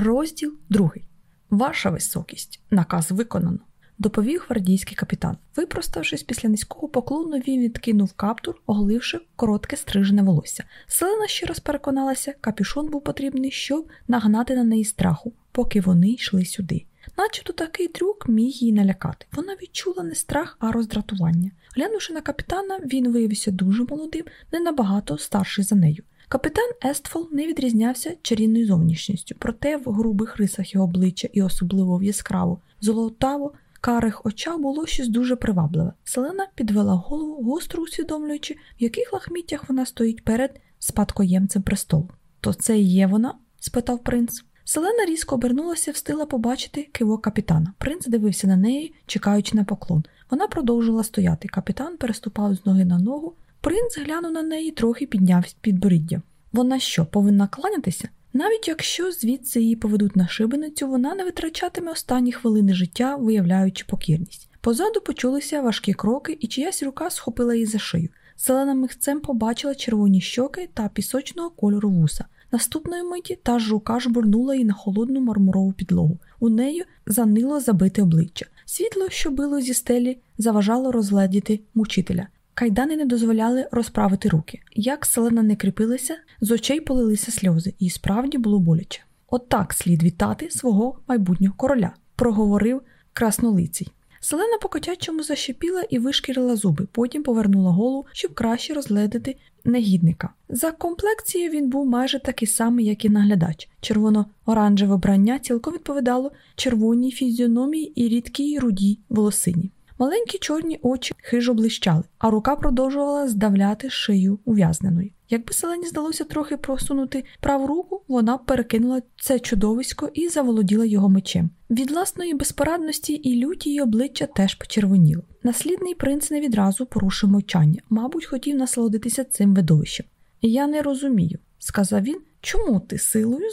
Розділ другий. Ваша високість. Наказ виконано. Доповів гвардійський капітан. Випроставшись після низького поклону, він відкинув каптур, оголивши коротке стрижене волосся. Селена ще раз переконалася, капюшон був потрібний, щоб нагнати на неї страху, поки вони йшли сюди. Начебто такий трюк міг її налякати. Вона відчула не страх, а роздратування. Глянувши на капітана, він виявився дуже молодим, не набагато старший за нею. Капітан Естфол не відрізнявся чарівною зовнішністю, проте в грубих рисах його обличчя і особливо в яскраво золотаво карих очах було щось дуже привабливе. Селена підвела голову, гостро усвідомлюючи, в яких лахміттях вона стоїть перед спадкоємцем престолу. То це і є вона? спитав принц. Селена різко обернулася, встигла побачити кивок капітана. Принц дивився на неї, чекаючи на поклон. Вона продовжила стояти. Капітан переступав з ноги на ногу. Принц глянув на неї, трохи підняв підборіддя. Вона що, повинна кланятися? Навіть якщо звідси її поведуть на шибеницю, вона не витрачатиме останні хвилини життя, виявляючи покірність. Позаду почулися важкі кроки, і чиясь рука схопила її за шию. Селена михцем побачила червоні щоки та пісочного кольору вуса. Наступної миті та ж рука жбурнула її на холодну мармурову підлогу. У неї занило забите обличчя. Світло, що било зі стелі, заважало розгледіти мучителя. Кайдани не дозволяли розправити руки. Як селена не кріпилася, з очей полилися сльози, і справді було боляче. Отак слід вітати свого майбутнього короля, проговорив краснолицій. Селена по котячому защепіла і вишкірила зуби, потім повернула голову, щоб краще розгледити негідника. За комплекцією він був майже такий самий, як і наглядач. Червоно-оранжеве брання цілком відповідало червоній фізіономії і рідкій рудій волосині. Маленькі чорні очі хижо блищали, а рука продовжувала здавляти шию ув'язненої. Якби селені здалося трохи просунути праву руку, вона перекинула це чудовисько і заволоділа його мечем. Від власної безпорадності і люті її обличчя теж почервоніло. Наслідний принц не відразу порушив мовчання, мабуть, хотів насолодитися цим видовищем. Я не розумію, сказав він, чому ти силою